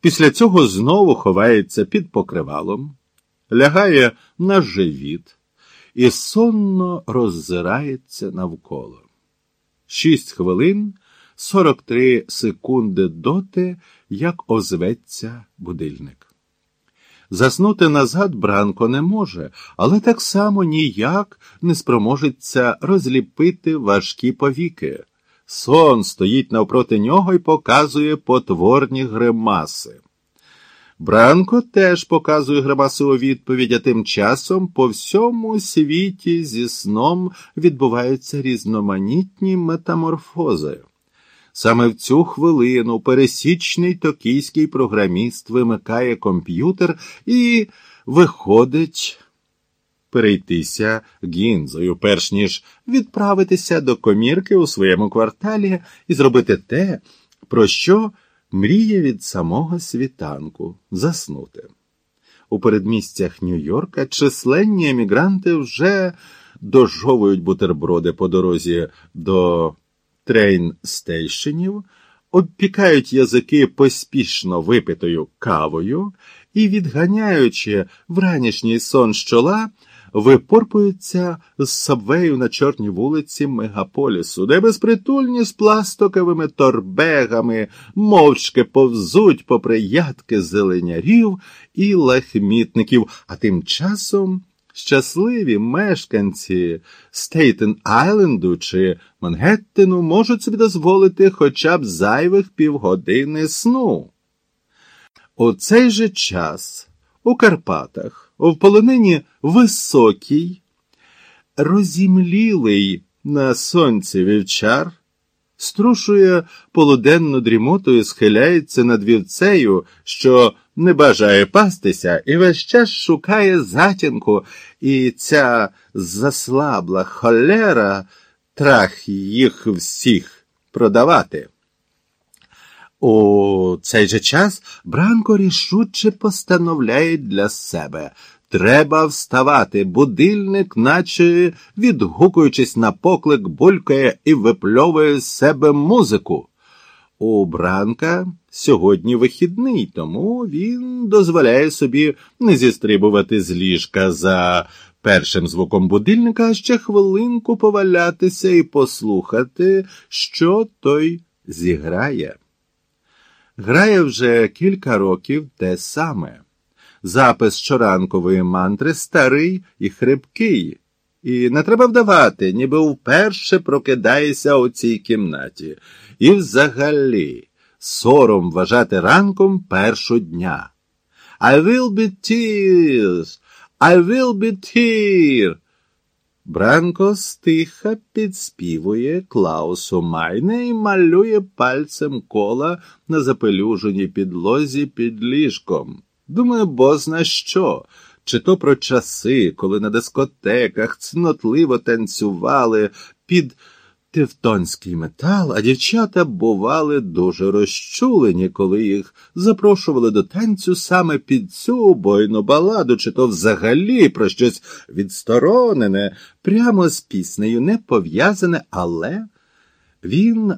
Після цього знову ховається під покривалом, лягає на живіт і сонно роззирається навколо. Шість хвилин сорок три секунди доти, як озветься будильник. Заснути назад Бранко не може, але так само ніяк не спроможеться розліпити важкі повіки. Сон стоїть навпроти нього і показує потворні гримаси. Бранко теж показує гримаси у відповідь, а тим часом по всьому світі зі сном відбуваються різноманітні метаморфози. Саме в цю хвилину пересічний токійський програміст вимикає комп'ютер і виходить перейтися гінзою, перш ніж відправитися до комірки у своєму кварталі і зробити те, про що мріє від самого світанку заснути. У передмістях Нью-Йорка численні емігранти вже дожовують бутерброди по дорозі до трейн-стейшенів, обпікають язики поспішно випитою кавою і, відганяючи вранішній сон з чола, випорпуються з сабвею на чорній вулиці мегаполісу, де безпритульні з пластиковими торбегами мовчки повзуть попри ядки зеленярів і лахмітників, а тим часом. Щасливі мешканці Стейтен Айленду чи Мангеттену можуть собі дозволити хоча б зайвих півгодини сну. У цей же час у Карпатах, в полонині високий, розімлілий на сонці вівчар, струшує полуденну дрімоту і схиляється над вівцею, що не бажає пастися і весь час шукає затінку, і ця заслабла холера трах їх всіх продавати. У цей же час Бранко рішуче постановляє для себе. Треба вставати. Будильник, наче відгукуючись на поклик, булькає і випльовує з себе музику. У Бранка сьогодні вихідний, тому він дозволяє собі не зістрибувати з ліжка за першим звуком будильника, а ще хвилинку повалятися і послухати, що той зіграє. Грає вже кілька років те саме. Запис щоранкової мантри старий і хрипкий, і не треба вдавати, ніби вперше прокидаєшся у цій кімнаті. І взагалі сором вважати ранком першу дня. I will be tears, I will be tear. Бранко стиха підспівує Клаусу Майне і малює пальцем кола на запелюженій підлозі під ліжком. Думаю, бозна що, чи то про часи, коли на дискотеках цнотливо танцювали під тевтонський метал, а дівчата бували дуже розчулені, коли їх запрошували до танцю саме під цю убойну баладу, чи то взагалі про щось відсторонене, прямо з піснею не пов'язане, але він.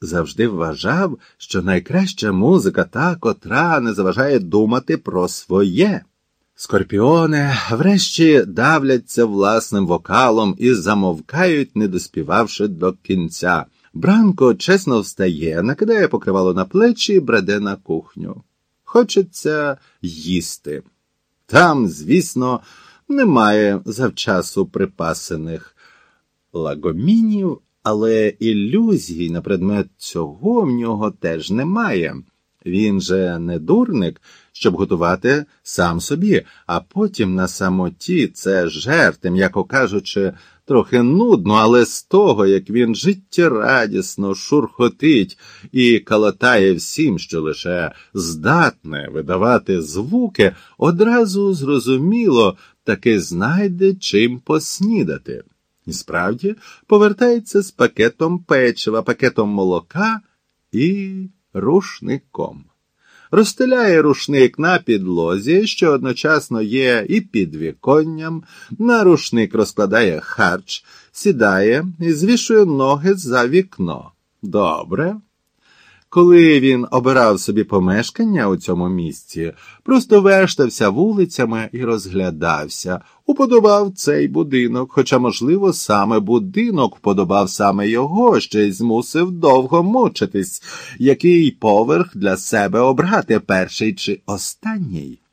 Завжди вважав, що найкраща музика та, котра не заважає думати про своє. Скорпіони врешті давляться власним вокалом і замовкають, не доспівавши до кінця. Бранко чесно встає, накидає покривало на плечі і бреде на кухню. Хочеться їсти. Там, звісно, немає завчасу припасених лагомінів, але ілюзій на предмет цього в нього теж немає. Він же не дурник, щоб готувати сам собі, а потім на самоті це жерти, м'яко кажучи, трохи нудно, але з того, як він життєрадісно шурхотить і калатає всім, що лише здатне видавати звуки, одразу зрозуміло таки знайде чим поснідати. І справді повертається з пакетом печива, пакетом молока і рушником. Розстеляє рушник на підлозі, що одночасно є і під віконням, на рушник розкладає харч, сідає і звішує ноги за вікно. Добре. Коли він обирав собі помешкання у цьому місці, просто вештався вулицями і розглядався, уподобав цей будинок, хоча, можливо, саме будинок вподобав саме його, що й змусив довго мучитись, який поверх для себе обрати перший чи останній.